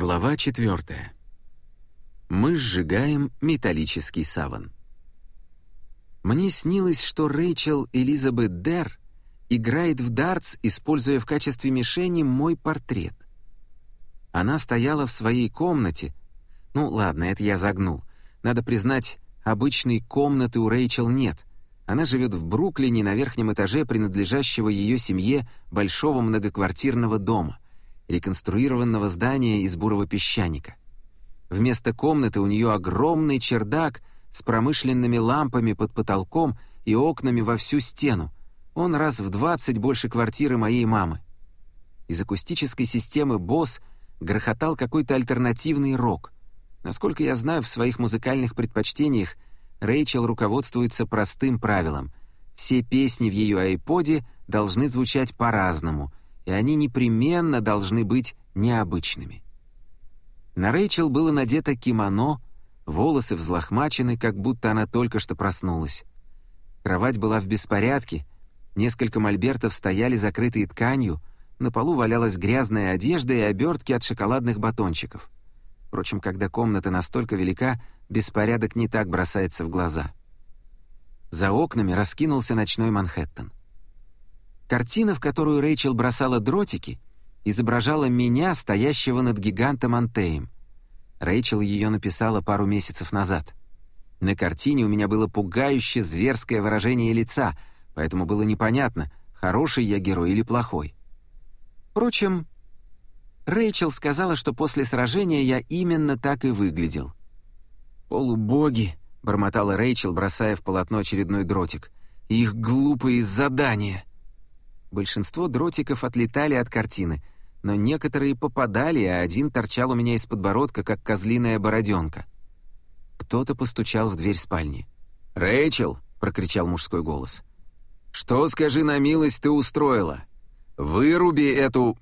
Глава 4. Мы сжигаем металлический саван. Мне снилось, что Рэйчел Элизабет Дер играет в дартс, используя в качестве мишени мой портрет. Она стояла в своей комнате. Ну, ладно, это я загнул. Надо признать, обычной комнаты у Рэйчел нет. Она живет в Бруклине на верхнем этаже принадлежащего ее семье большого многоквартирного дома — реконструированного здания из бурого песчаника. Вместо комнаты у нее огромный чердак с промышленными лампами под потолком и окнами во всю стену. Он раз в двадцать больше квартиры моей мамы. Из акустической системы BOSS грохотал какой-то альтернативный рок. Насколько я знаю, в своих музыкальных предпочтениях Рэйчел руководствуется простым правилом. Все песни в ее айподе должны звучать по-разному — и они непременно должны быть необычными. На Рэйчел было надето кимоно, волосы взлохмачены, как будто она только что проснулась. Кровать была в беспорядке, несколько мольбертов стояли закрытые тканью, на полу валялась грязная одежда и обертки от шоколадных батончиков. Впрочем, когда комната настолько велика, беспорядок не так бросается в глаза. За окнами раскинулся ночной Манхэттен. Картина, в которую Рэйчел бросала дротики, изображала меня, стоящего над гигантом Антеем. Рэйчел ее написала пару месяцев назад. На картине у меня было пугающе зверское выражение лица, поэтому было непонятно, хороший я герой или плохой. Впрочем, Рэйчел сказала, что после сражения я именно так и выглядел. «Полубоги», — бормотала Рэйчел, бросая в полотно очередной дротик, — «их глупые задания». Большинство дротиков отлетали от картины, но некоторые попадали, а один торчал у меня из подбородка, как козлиная бороденка. Кто-то постучал в дверь спальни. «Рэйчел!» — прокричал мужской голос. «Что, скажи на милость, ты устроила? Выруби эту...»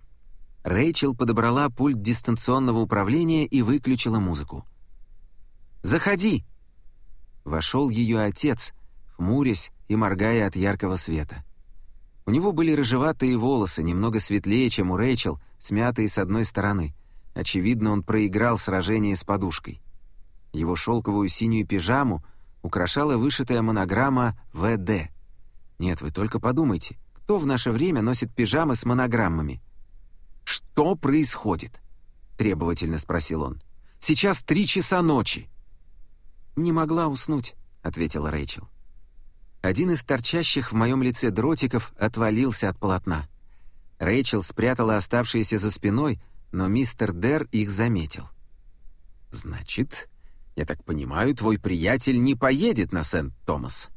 Рэйчел подобрала пульт дистанционного управления и выключила музыку. «Заходи!» Вошел ее отец, хмурясь и моргая от яркого света. У него были рыжеватые волосы, немного светлее, чем у Рэйчел, смятые с одной стороны. Очевидно, он проиграл сражение с подушкой. Его шелковую синюю пижаму украшала вышитая монограмма «ВД». Нет, вы только подумайте, кто в наше время носит пижамы с монограммами? «Что происходит?» — требовательно спросил он. «Сейчас три часа ночи». «Не могла уснуть», — ответила Рэйчел. Один из торчащих в моем лице дротиков отвалился от полотна. Рэйчел спрятала оставшиеся за спиной, но мистер Дер их заметил. «Значит, я так понимаю, твой приятель не поедет на Сент-Томас?»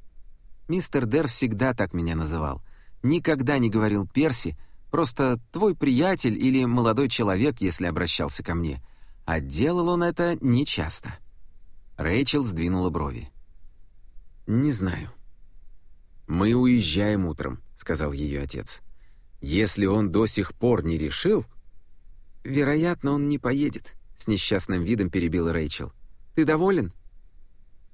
Мистер Дер всегда так меня называл. Никогда не говорил Перси, просто «твой приятель» или «молодой человек», если обращался ко мне. А делал он это нечасто. Рэйчел сдвинула брови. «Не знаю. «Мы уезжаем утром», — сказал ее отец. «Если он до сих пор не решил...» «Вероятно, он не поедет», — с несчастным видом перебил Рэйчел. «Ты доволен?»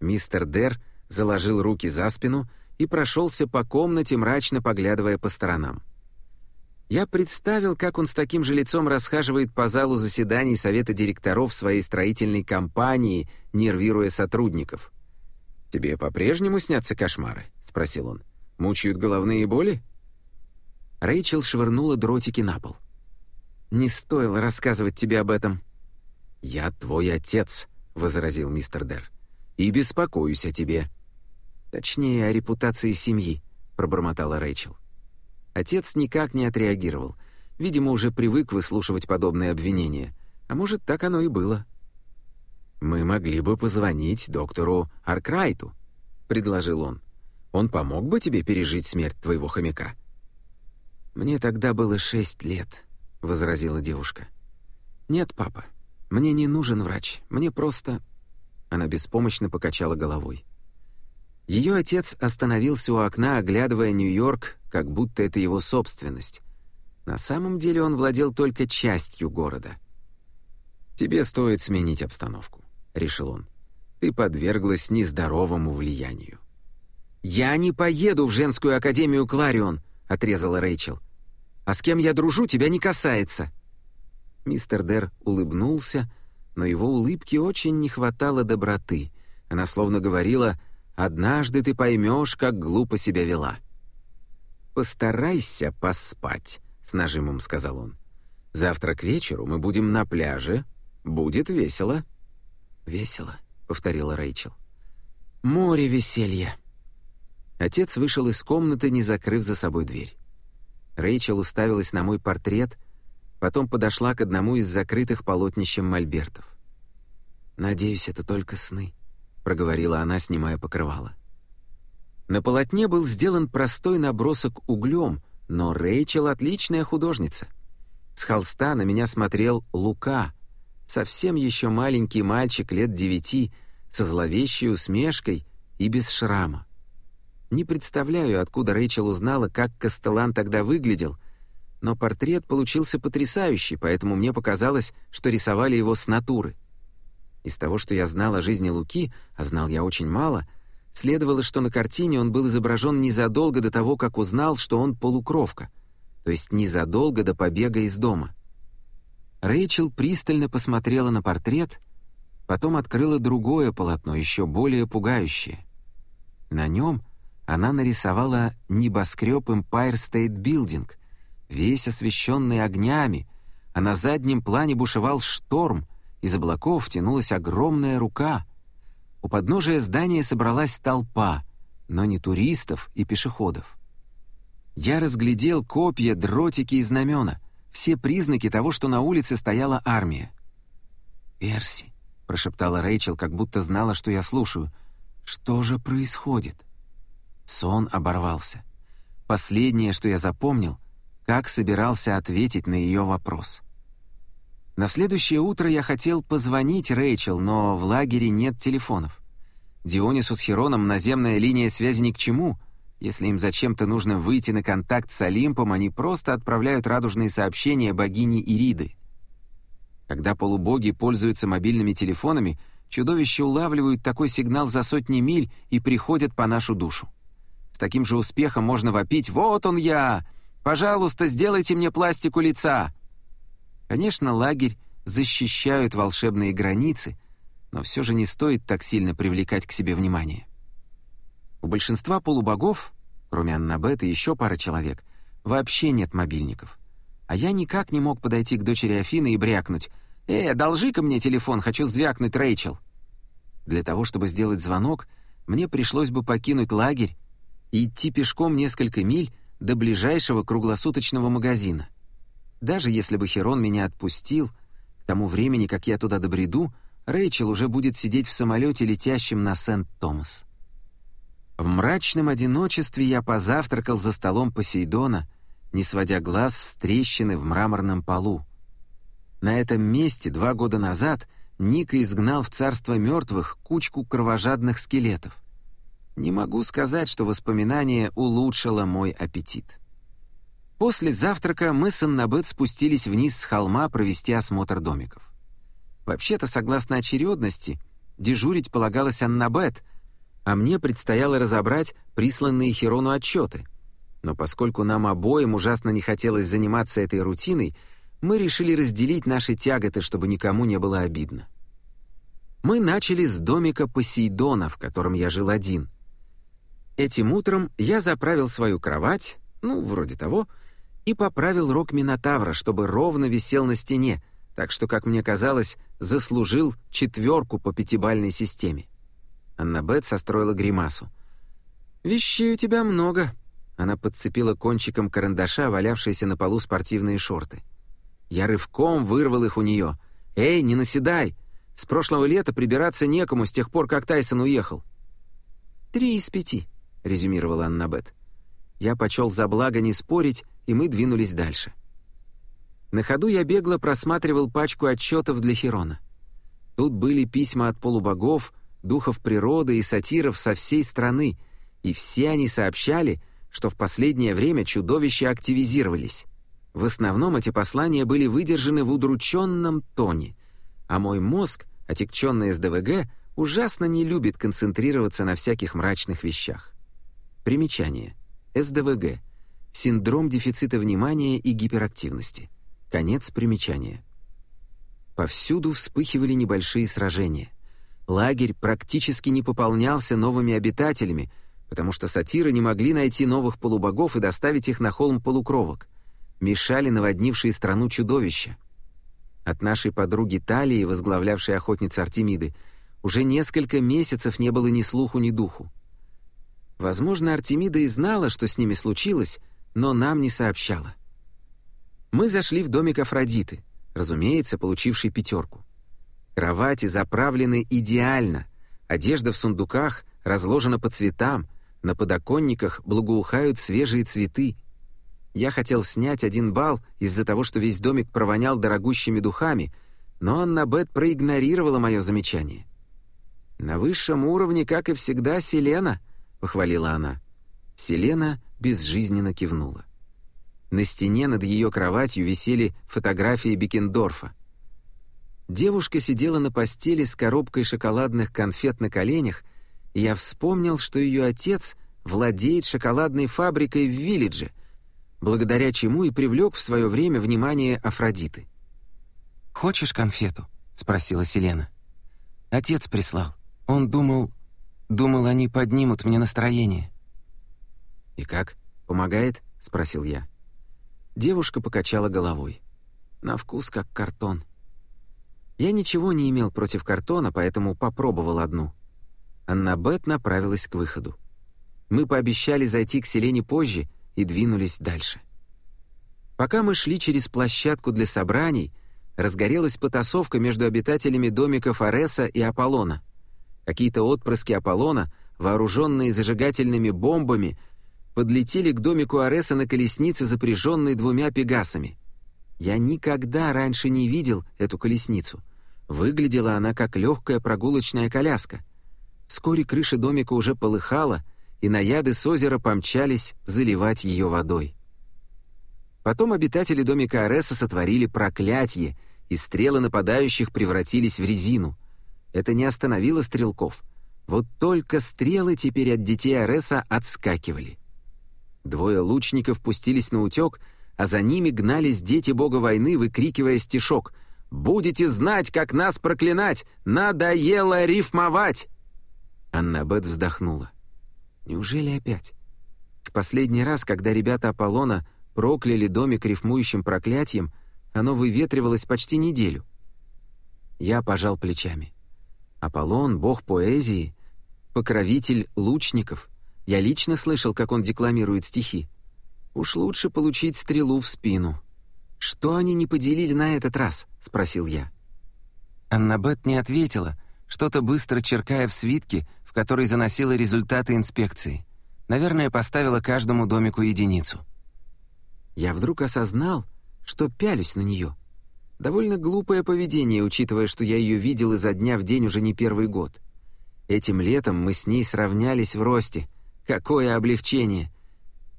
Мистер Дер заложил руки за спину и прошелся по комнате, мрачно поглядывая по сторонам. Я представил, как он с таким же лицом расхаживает по залу заседаний совета директоров своей строительной компании, нервируя сотрудников. «Тебе по-прежнему снятся кошмары?» — спросил он. «Мучают головные боли?» Рэйчел швырнула дротики на пол. «Не стоило рассказывать тебе об этом». «Я твой отец», — возразил мистер Дер. «И беспокоюсь о тебе». «Точнее, о репутации семьи», — пробормотала Рэйчел. Отец никак не отреагировал. Видимо, уже привык выслушивать подобные обвинения. А может, так оно и было. «Мы могли бы позвонить доктору Аркрайту», — предложил он. «Он помог бы тебе пережить смерть твоего хомяка?» «Мне тогда было шесть лет», — возразила девушка. «Нет, папа, мне не нужен врач, мне просто...» Она беспомощно покачала головой. Ее отец остановился у окна, оглядывая Нью-Йорк, как будто это его собственность. На самом деле он владел только частью города. «Тебе стоит сменить обстановку решил он. «Ты подверглась нездоровому влиянию». «Я не поеду в женскую академию Кларион», — отрезала Рэйчел. «А с кем я дружу, тебя не касается». Мистер Дер улыбнулся, но его улыбке очень не хватало доброты. Она словно говорила «Однажды ты поймешь, как глупо себя вела». «Постарайся поспать», — с нажимом сказал он. «Завтра к вечеру мы будем на пляже. Будет весело». «Весело», — повторила Рэйчел. «Море веселья». Отец вышел из комнаты, не закрыв за собой дверь. Рэйчел уставилась на мой портрет, потом подошла к одному из закрытых полотнищем мольбертов. «Надеюсь, это только сны», — проговорила она, снимая покрывало. На полотне был сделан простой набросок углем, но Рэйчел — отличная художница. С холста на меня смотрел Лука, совсем еще маленький мальчик лет девяти, со зловещей усмешкой и без шрама. Не представляю, откуда Рэйчел узнала, как Кастелан тогда выглядел, но портрет получился потрясающий, поэтому мне показалось, что рисовали его с натуры. Из того, что я знал о жизни Луки, а знал я очень мало, следовало, что на картине он был изображен незадолго до того, как узнал, что он полукровка, то есть незадолго до побега из дома. Рэйчел пристально посмотрела на портрет, потом открыла другое полотно, еще более пугающее. На нем — она нарисовала небоскреб Empire State Building, весь освещенный огнями, а на заднем плане бушевал шторм, из облаков тянулась огромная рука. У подножия здания собралась толпа, но не туристов и пешеходов. Я разглядел копья, дротики и знамена, все признаки того, что на улице стояла армия. «Перси», — прошептала Рэйчел, как будто знала, что я слушаю, — «что же происходит?» Сон оборвался. Последнее, что я запомнил, как собирался ответить на ее вопрос. На следующее утро я хотел позвонить Рэйчел, но в лагере нет телефонов. Дионису с Хероном наземная линия связи ни к чему. Если им зачем-то нужно выйти на контакт с Олимпом, они просто отправляют радужные сообщения богине Ириды. Когда полубоги пользуются мобильными телефонами, чудовища улавливают такой сигнал за сотни миль и приходят по нашу душу. С таким же успехом можно вопить «Вот он я! Пожалуйста, сделайте мне пластику лица!» Конечно, лагерь защищают волшебные границы, но все же не стоит так сильно привлекать к себе внимание. У большинства полубогов, кроме Аннабет и еще пары человек, вообще нет мобильников. А я никак не мог подойти к дочери Афины и брякнуть «Э, одолжи-ка мне телефон, хочу звякнуть Рэйчел». Для того, чтобы сделать звонок, мне пришлось бы покинуть лагерь и идти пешком несколько миль до ближайшего круглосуточного магазина. Даже если бы Херон меня отпустил, к тому времени, как я туда добреду, Рэйчел уже будет сидеть в самолете, летящем на Сент-Томас. В мрачном одиночестве я позавтракал за столом Посейдона, не сводя глаз с трещины в мраморном полу. На этом месте два года назад Ника изгнал в царство мертвых кучку кровожадных скелетов. Не могу сказать, что воспоминание улучшило мой аппетит. После завтрака мы с Аннабет спустились вниз с холма провести осмотр домиков. Вообще-то, согласно очередности, дежурить полагалось Аннабет, а мне предстояло разобрать присланные Херону отчеты. Но поскольку нам обоим ужасно не хотелось заниматься этой рутиной, мы решили разделить наши тяготы, чтобы никому не было обидно. Мы начали с домика Посейдона, в котором я жил один — Этим утром я заправил свою кровать, ну, вроде того, и поправил рог Минотавра, чтобы ровно висел на стене, так что, как мне казалось, заслужил четверку по пятибальной системе. Аннабет состроила гримасу. «Вещей у тебя много». Она подцепила кончиком карандаша, валявшиеся на полу спортивные шорты. Я рывком вырвал их у нее. «Эй, не наседай! С прошлого лета прибираться некому с тех пор, как Тайсон уехал». «Три из пяти», резюмировала Аннабет. Я почел за благо не спорить, и мы двинулись дальше. На ходу я бегло просматривал пачку отчетов для Херона. Тут были письма от полубогов, духов природы и сатиров со всей страны, и все они сообщали, что в последнее время чудовища активизировались. В основном эти послания были выдержаны в удрученном тоне, а мой мозг, отягченный СДВГ, ужасно не любит концентрироваться на всяких мрачных вещах. Примечание. СДВГ. Синдром дефицита внимания и гиперактивности. Конец примечания. Повсюду вспыхивали небольшие сражения. Лагерь практически не пополнялся новыми обитателями, потому что сатиры не могли найти новых полубогов и доставить их на холм полукровок. Мешали наводнившие страну чудовища. От нашей подруги Талии, возглавлявшей охотницы Артемиды, уже несколько месяцев не было ни слуху, ни духу. Возможно, Артемида и знала, что с ними случилось, но нам не сообщала. Мы зашли в домик Афродиты, разумеется, получивший пятерку. Кровати заправлены идеально, одежда в сундуках разложена по цветам, на подоконниках благоухают свежие цветы. Я хотел снять один балл из-за того, что весь домик провонял дорогущими духами, но Аннабет проигнорировала мое замечание. «На высшем уровне, как и всегда, Селена», — похвалила она. Селена безжизненно кивнула. На стене над ее кроватью висели фотографии Бекендорфа. Девушка сидела на постели с коробкой шоколадных конфет на коленях, и я вспомнил, что ее отец владеет шоколадной фабрикой в Виллидже, благодаря чему и привлек в свое время внимание Афродиты. «Хочешь конфету?» — спросила Селена. «Отец прислал. Он думал... Думал, они поднимут мне настроение». «И как? Помогает?» — спросил я. Девушка покачала головой. На вкус как картон. Я ничего не имел против картона, поэтому попробовал одну. Аннабет направилась к выходу. Мы пообещали зайти к Селене позже и двинулись дальше. Пока мы шли через площадку для собраний, разгорелась потасовка между обитателями домиков Ареса и Аполлона. Какие-то отпрыски Аполлона, вооруженные зажигательными бомбами, подлетели к домику Ареса на колеснице, запряженной двумя пегасами. Я никогда раньше не видел эту колесницу. Выглядела она как легкая прогулочная коляска. Вскоре крыша домика уже полыхала, и наяды с озера помчались заливать ее водой. Потом обитатели домика Ареса сотворили проклятие, и стрелы нападающих превратились в резину. Это не остановило стрелков. Вот только стрелы теперь от детей Ареса отскакивали. Двое лучников пустились на утек — а за ними гнались дети бога войны, выкрикивая стишок «Будете знать, как нас проклинать! Надоело рифмовать!» Аннабет вздохнула. «Неужели опять?» В последний раз, когда ребята Аполлона прокляли домик рифмующим проклятием, оно выветривалось почти неделю. Я пожал плечами. Аполлон — бог поэзии, покровитель лучников. Я лично слышал, как он декламирует стихи. Уж лучше получить стрелу в спину. «Что они не поделили на этот раз?» — спросил я. Аннабет не ответила, что-то быстро черкая в свитке, в который заносила результаты инспекции. Наверное, поставила каждому домику единицу. Я вдруг осознал, что пялюсь на нее. Довольно глупое поведение, учитывая, что я ее видел изо дня в день уже не первый год. Этим летом мы с ней сравнялись в росте. Какое облегчение!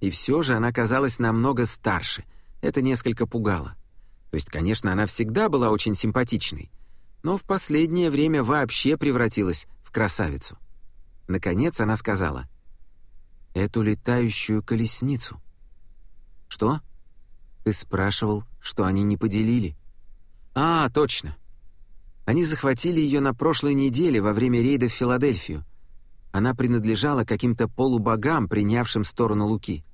И все же она казалась намного старше. Это несколько пугало. То есть, конечно, она всегда была очень симпатичной, но в последнее время вообще превратилась в красавицу. Наконец она сказала «Эту летающую колесницу». «Что?» «Ты спрашивал, что они не поделили». «А, точно. Они захватили ее на прошлой неделе во время рейда в Филадельфию. Она принадлежала каким-то полубогам, принявшим сторону Луки.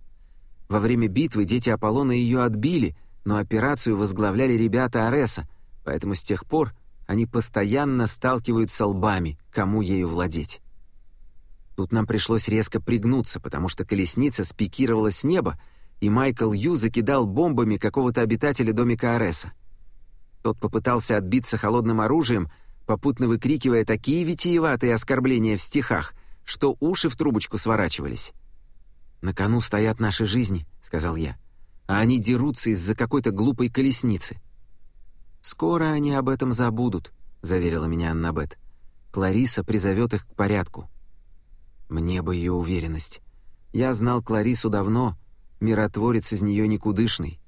Во время битвы дети Аполлона ее отбили, но операцию возглавляли ребята Ареса, поэтому с тех пор они постоянно сталкиваются лбами, кому ею владеть. Тут нам пришлось резко пригнуться, потому что колесница спикировала с неба, и Майкл Ю закидал бомбами какого-то обитателя домика Ареса. Тот попытался отбиться холодным оружием, попутно выкрикивая такие витиеватые оскорбления в стихах, что уши в трубочку сворачивались. «На кону стоят наши жизни», — сказал я, «а они дерутся из-за какой-то глупой колесницы». «Скоро они об этом забудут», — заверила меня Аннабет. «Клариса призовет их к порядку». Мне бы ее уверенность. Я знал Кларису давно, миротворец из нее никудышный.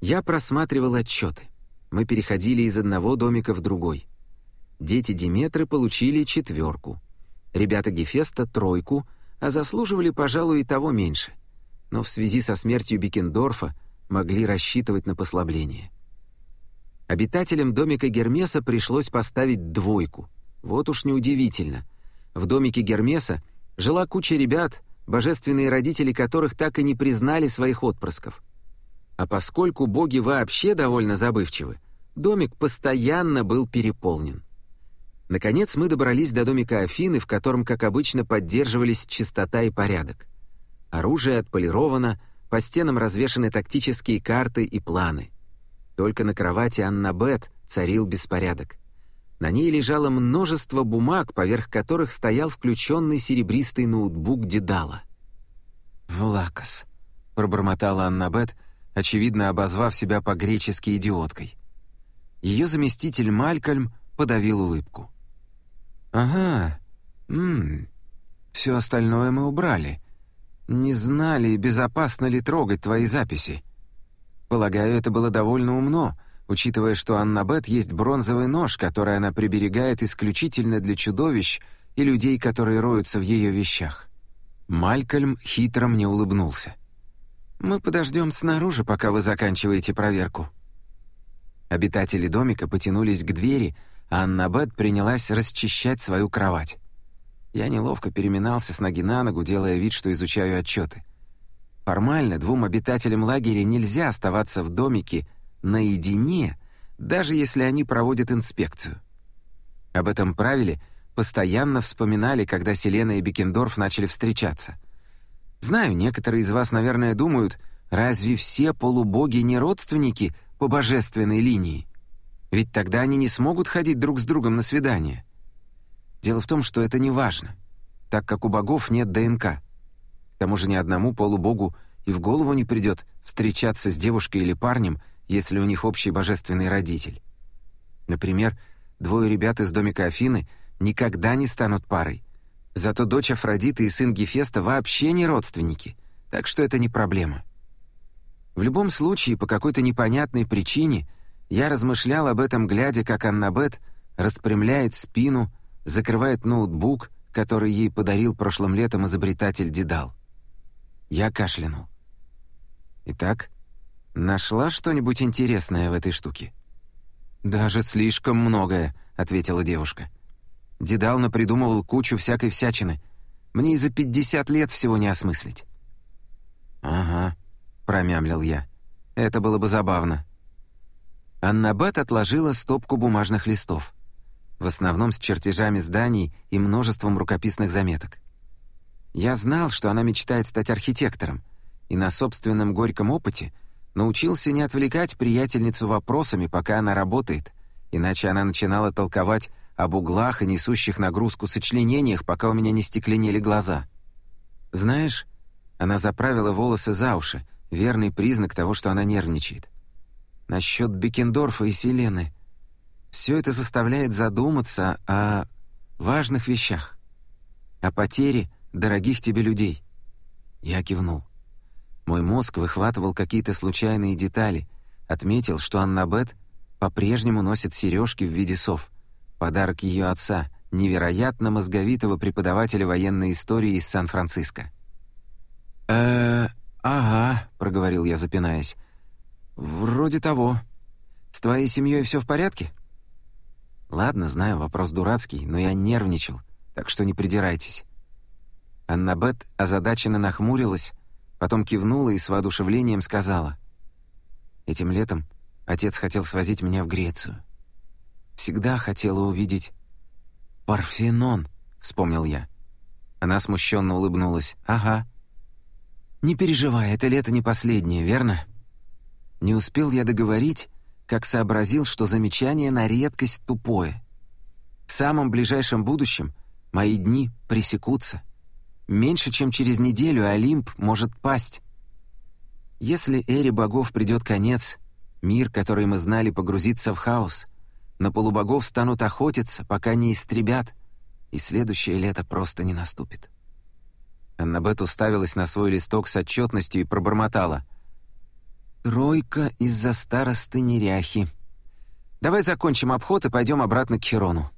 Я просматривал отчеты. Мы переходили из одного домика в другой. Дети Диметры получили четверку. Ребята Гефеста — тройку — а заслуживали, пожалуй, и того меньше. Но в связи со смертью Бекендорфа могли рассчитывать на послабление. Обитателям домика Гермеса пришлось поставить двойку. Вот уж неудивительно. В домике Гермеса жила куча ребят, божественные родители которых так и не признали своих отпрысков. А поскольку боги вообще довольно забывчивы, домик постоянно был переполнен. Наконец мы добрались до домика Афины, в котором, как обычно, поддерживались чистота и порядок. Оружие отполировано, по стенам развешаны тактические карты и планы. Только на кровати Аннабет царил беспорядок. На ней лежало множество бумаг, поверх которых стоял включенный серебристый ноутбук Дедала. «Влакос», — пробормотала Аннабет, очевидно обозвав себя по-гречески идиоткой. Ее заместитель Малькольм подавил улыбку. «Ага, ммм, все остальное мы убрали. Не знали, безопасно ли трогать твои записи. Полагаю, это было довольно умно, учитывая, что Аннабет есть бронзовый нож, который она приберегает исключительно для чудовищ и людей, которые роются в ее вещах. Малькольм хитро мне улыбнулся. «Мы подождем снаружи, пока вы заканчиваете проверку». Обитатели домика потянулись к двери, а Аннабет принялась расчищать свою кровать. Я неловко переминался с ноги на ногу, делая вид, что изучаю отчеты. Формально двум обитателям лагеря нельзя оставаться в домике наедине, даже если они проводят инспекцию. Об этом правиле постоянно вспоминали, когда Селена и Бекендорф начали встречаться. Знаю, некоторые из вас, наверное, думают, разве все полубоги не родственники по божественной линии? Ведь тогда они не смогут ходить друг с другом на свидание. Дело в том, что это не важно, так как у богов нет ДНК. К тому же ни одному полубогу и в голову не придет встречаться с девушкой или парнем, если у них общий божественный родитель. Например, двое ребят из домика Афины никогда не станут парой. Зато дочь Афродиты и сын Гефеста вообще не родственники, так что это не проблема. В любом случае, по какой-то непонятной причине, я размышлял об этом, глядя, как Аннабет распрямляет спину, закрывает ноутбук, который ей подарил прошлым летом изобретатель Дедал. Я кашлянул. «Итак, нашла что-нибудь интересное в этой штуке?» «Даже слишком многое», — ответила девушка. «Дедал напридумывал кучу всякой всячины. Мне и за пятьдесят лет всего не осмыслить». «Ага», — промямлил я. «Это было бы забавно». Аннабет отложила стопку бумажных листов в основном с чертежами зданий и множеством рукописных заметок. Я знал, что она мечтает стать архитектором, и на собственном горьком опыте научился не отвлекать приятельницу вопросами, пока она работает, иначе она начинала толковать об углах и несущих нагрузку сочленениях, пока у меня не стекленели глаза. Знаешь, она заправила волосы за уши, верный признак того, что она нервничает. Насчет Бекендорфа и Селены — все это заставляет задуматься о важных вещах, о потере дорогих тебе людей. Я кивнул. Мой мозг выхватывал какие-то случайные детали, отметил, что Аннабет по-прежнему носит сережки в виде сов, подарок ее отца, невероятно мозговитого преподавателя военной истории из Сан-Франциско. э ага», — проговорил я, запинаясь. «Вроде того. С твоей семьей все в порядке?» Ладно, знаю, вопрос дурацкий, но я нервничал, так что не придирайтесь. Аннабет озадаченно нахмурилась, потом кивнула и с воодушевлением сказала. «Этим летом отец хотел свозить меня в Грецию. Всегда хотела увидеть Парфенон», — вспомнил я. Она смущенно улыбнулась. «Ага». «Не переживай, это лето не последнее, верно?» Не успел я договорить, как сообразил, что замечание на редкость тупое. В самом ближайшем будущем мои дни пресекутся. Меньше чем через неделю Олимп может пасть. Если эре богов придет конец, мир, который мы знали, погрузится в хаос, на полубогов станут охотиться, пока не истребят, и следующее лето просто не наступит. Аннабет уставилась на свой листок с отчетностью и пробормотала. Тройка из-за старосты неряхи. Давай закончим обход и пойдем обратно к Херону.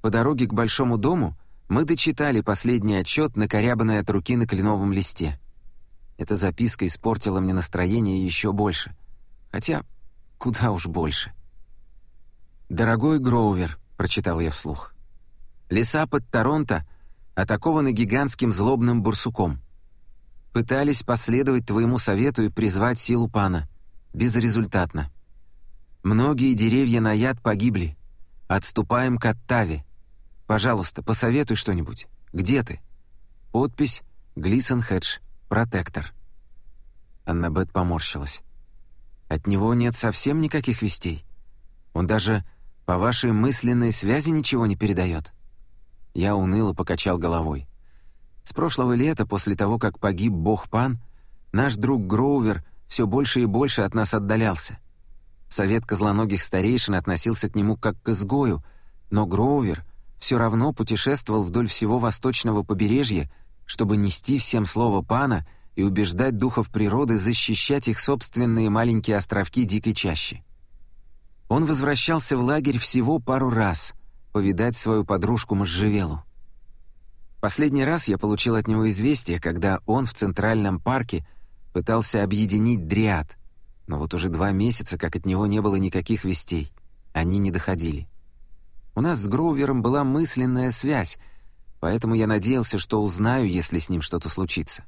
По дороге к большому дому мы дочитали последний отчет, накорябанный от руки на кленовом листе. Эта записка испортила мне настроение еще больше. Хотя, куда уж больше. «Дорогой Гроувер», — прочитал я вслух. «Леса под Торонто атакованы гигантским злобным бурсуком. Пытались последовать твоему совету и призвать силу пана. Безрезультатно. Многие деревья на яд погибли. Отступаем к Оттаве. Пожалуйста, посоветуй что-нибудь. Где ты?» Подпись «Глисон Хедж, протектор». Аннабет поморщилась. «От него нет совсем никаких вестей. Он даже по вашей мысленной связи ничего не передает». Я уныло покачал головой. С прошлого лета, после того, как погиб бог Пан, наш друг Гроувер все больше и больше от нас отдалялся. Совет козлоногих старейшин относился к нему как к изгою, но Гроувер все равно путешествовал вдоль всего восточного побережья, чтобы нести всем слово Пана и убеждать духов природы защищать их собственные маленькие островки дикой чащи. Он возвращался в лагерь всего пару раз, повидать свою подружку Можжевелу. Последний раз я получил от него известие, когда он в Центральном парке пытался объединить дриад, но вот уже два месяца, как от него не было никаких вестей, они не доходили. У нас с Гроувером была мысленная связь, поэтому я надеялся, что узнаю, если с ним что-то случится.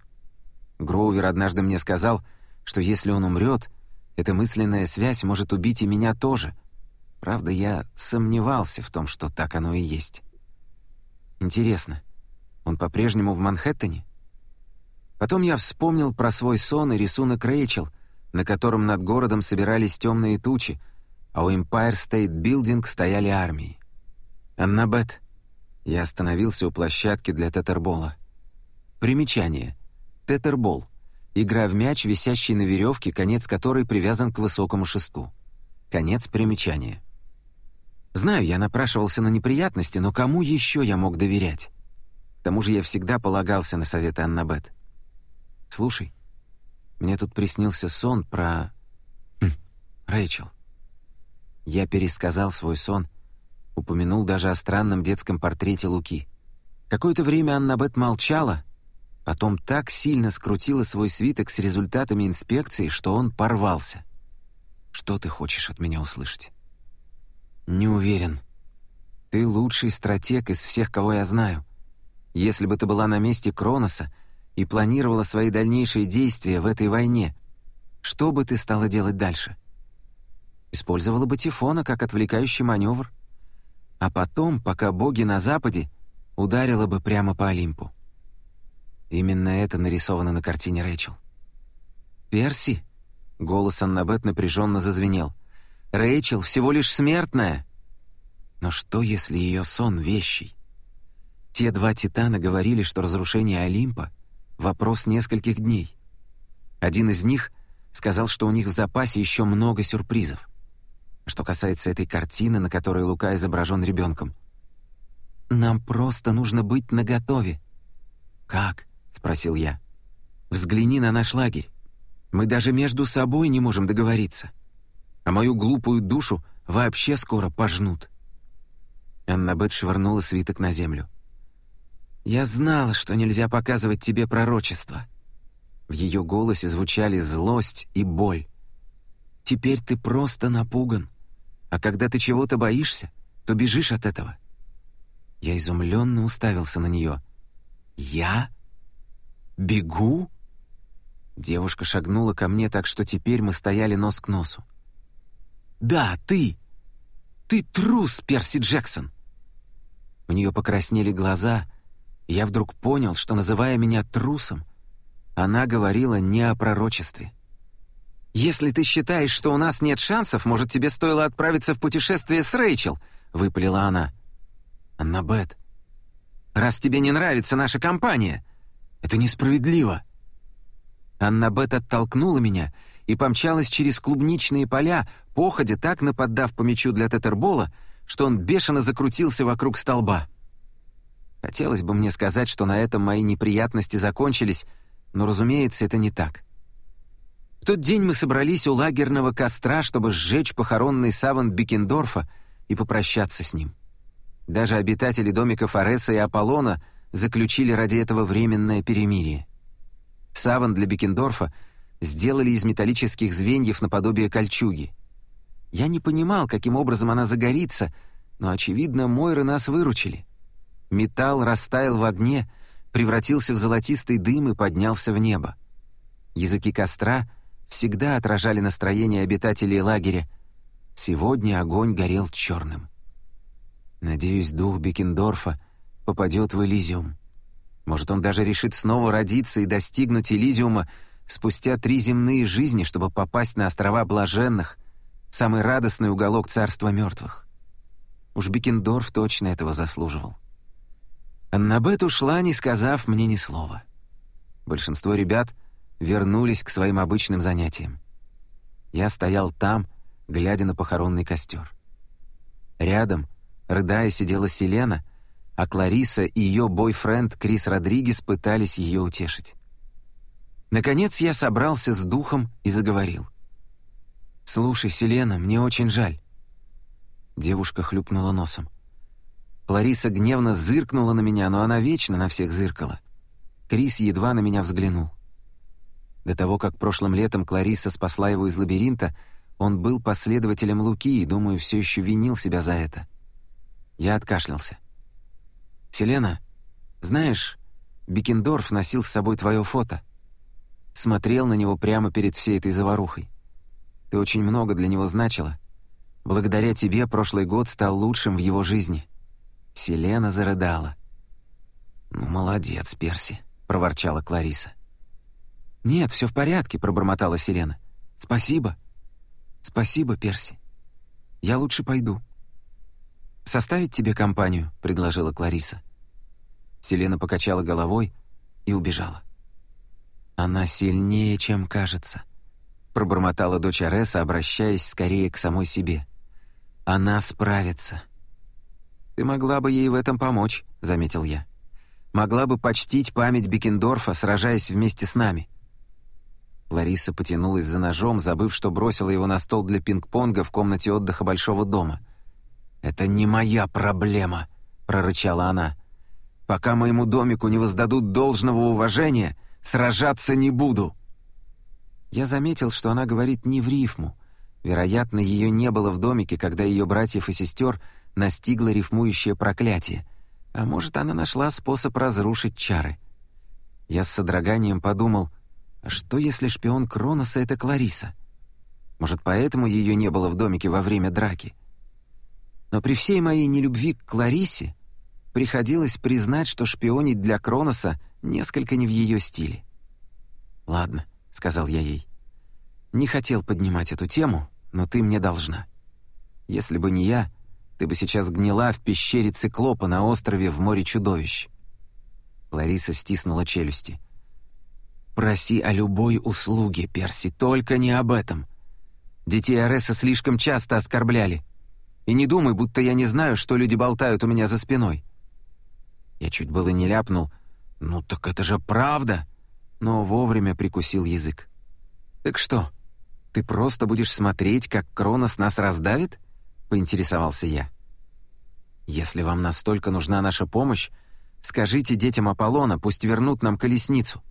Гроувер однажды мне сказал, что если он умрет, эта мысленная связь может убить и меня тоже. Правда, я сомневался в том, что так оно и есть. Интересно, он по-прежнему в Манхэттене? Потом я вспомнил про свой сон и рисунок Рэйчел, на котором над городом собирались темные тучи, а у Empire State Building стояли армии. «Аннабет». Я остановился у площадки для тетербола. Примечание. Тетербол. Игра в мяч, висящий на веревке, конец которой привязан к высокому шесту. Конец примечания. Знаю, я напрашивался на неприятности, но кому еще я мог доверять? К тому же я всегда полагался на советы Аннабет. «Слушай, мне тут приснился сон про... Хм, Рэйчел». Я пересказал свой сон — Упомянул даже о странном детском портрете Луки. Какое-то время Аннабет молчала, потом так сильно скрутила свой свиток с результатами инспекции, что он порвался. «Что ты хочешь от меня услышать?» «Не уверен. Ты лучший стратег из всех, кого я знаю. Если бы ты была на месте Кроноса и планировала свои дальнейшие действия в этой войне, что бы ты стала делать дальше?» «Использовала бы Тифона как отвлекающий маневр», а потом, пока боги на западе, ударила бы прямо по Олимпу. Именно это нарисовано на картине Рэйчел. «Перси?» — голос Аннабет напряженно зазвенел. «Рэйчел всего лишь смертная!» Но что, если ее сон вещий? Те два титана говорили, что разрушение Олимпа — вопрос нескольких дней. Один из них сказал, что у них в запасе еще много сюрпризов. Что касается этой картины, на которой Лука изображен ребенком. «Нам просто нужно быть наготове». «Как?» — спросил я. «Взгляни на наш лагерь. Мы даже между собой не можем договориться. А мою глупую душу вообще скоро пожнут». Аннабет швырнула свиток на землю. «Я знала, что нельзя показывать тебе пророчество». В ее голосе звучали злость и боль. «Теперь ты просто напуган. А когда ты чего-то боишься, то бежишь от этого». Я изумленно уставился на нее. «Я? Бегу?» Девушка шагнула ко мне так, что теперь мы стояли нос к носу. «Да, ты! Ты трус, Перси Джексон!» У нее покраснели глаза, я вдруг понял, что, называя меня трусом, она говорила не о пророчестве. «Если ты считаешь, что у нас нет шансов, может, тебе стоило отправиться в путешествие с Рэйчел?» — выпалила она. «Аннабет, раз тебе не нравится наша компания, это несправедливо». Аннабет оттолкнула меня и помчалась через клубничные поля, походя так наподдав по мячу для тетербола, что он бешено закрутился вокруг столба. Хотелось бы мне сказать, что на этом мои неприятности закончились, но, разумеется, это не так. В тот день мы собрались у лагерного костра, чтобы сжечь похоронный саван Бикендорфа и попрощаться с ним. Даже обитатели домиков Ареса и Аполлона заключили ради этого временное перемирие. Саван для Бикендорфа сделали из металлических звеньев наподобие кольчуги. Я не понимал, каким образом она загорится, но, очевидно, Мойры нас выручили. Металл растаял в огне, превратился в золотистый дым и поднялся в небо. Языки костра всегда отражали настроение обитателей лагеря. Сегодня огонь горел черным. Надеюсь, дух Бекендорфа попадет в Элизиум. Может, он даже решит снова родиться и достигнуть Элизиума спустя три земные жизни, чтобы попасть на острова Блаженных, самый радостный уголок царства мертвых. Уж Бекендорф точно этого заслуживал. Аннабет ушла, не сказав мне ни слова. Большинство ребят вернулись к своим обычным занятиям. Я стоял там, глядя на похоронный костер. Рядом, рыдая, сидела Селена, а Клариса и ее бойфренд Крис Родригес пытались ее утешить. Наконец я собрался с духом и заговорил. «Слушай, Селена, мне очень жаль». Девушка хлюпнула носом. Клариса гневно зыркнула на меня, но она вечно на всех зыркала. Крис едва на меня взглянул. До того, как прошлым летом Клариса спасла его из лабиринта, он был последователем Луки и, думаю, все еще винил себя за это. Я откашлялся. «Селена, знаешь, Бикендорф носил с собой твое фото. Смотрел на него прямо перед всей этой заварухой. Ты очень много для него значила. Благодаря тебе прошлый год стал лучшим в его жизни». Селена зарыдала. «Ну, молодец, Перси», — проворчала Клариса. «Нет, все в порядке», — пробормотала Селена. «Спасибо». «Спасибо, Перси. Я лучше пойду». «Составить тебе компанию?» — предложила Клариса. Селена покачала головой и убежала. «Она сильнее, чем кажется», — пробормотала дочь Ареса, обращаясь скорее к самой себе. «Она справится». «Ты могла бы ей в этом помочь», — заметил я. «Могла бы почтить память Бекендорфа, сражаясь вместе с нами». Лариса потянулась за ножом, забыв, что бросила его на стол для пинг-понга в комнате отдыха Большого дома. «Это не моя проблема», — прорычала она. «Пока моему домику не воздадут должного уважения, сражаться не буду». Я заметил, что она говорит не в рифму. Вероятно, ее не было в домике, когда ее братьев и сестер — настигло рифмующее проклятие, а может, она нашла способ разрушить чары. Я с содроганием подумал, а что если шпион Кроноса — это Клариса? Может, поэтому ее не было в домике во время драки? Но при всей моей нелюбви к Кларисе приходилось признать, что шпионить для Кроноса несколько не в ее стиле. «Ладно», — сказал я ей. «Не хотел поднимать эту тему, но ты мне должна. Если бы не я, ты бы сейчас гнила в пещере циклопа на острове в море чудовищ». Лариса стиснула челюсти. «Проси о любой услуге, Перси, только не об этом. Детей Ареса слишком часто оскорбляли. И не думай, будто я не знаю, что люди болтают у меня за спиной». Я чуть было не ляпнул. «Ну так это же правда!» Но вовремя прикусил язык. «Так что, ты просто будешь смотреть, как Кронос нас раздавит?» — поинтересовался я. Если вам настолько нужна наша помощь, скажите детям Аполлона, пусть вернут нам колесницу».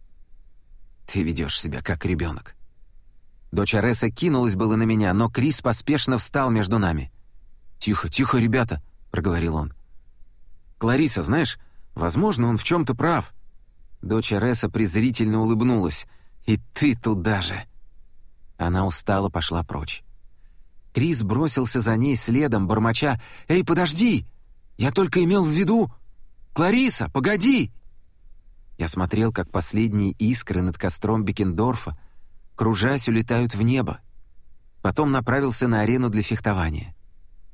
«Ты ведешь себя как ребенок». Дочь Ареса кинулась было на меня, но Крис поспешно встал между нами. «Тихо, тихо, ребята», — проговорил он. «Клариса, знаешь, возможно, он в чем-то прав». Дочь Ареса презрительно улыбнулась. «И ты туда же». Она устало пошла прочь. Крис бросился за ней следом, бормоча «Эй, подожди!» Я только имел в виду... Клариса, погоди!» Я смотрел, как последние искры над костром Бекендорфа, кружась, улетают в небо. Потом направился на арену для фехтования.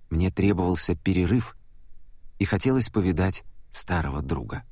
Мне требовался перерыв, и хотелось повидать старого друга.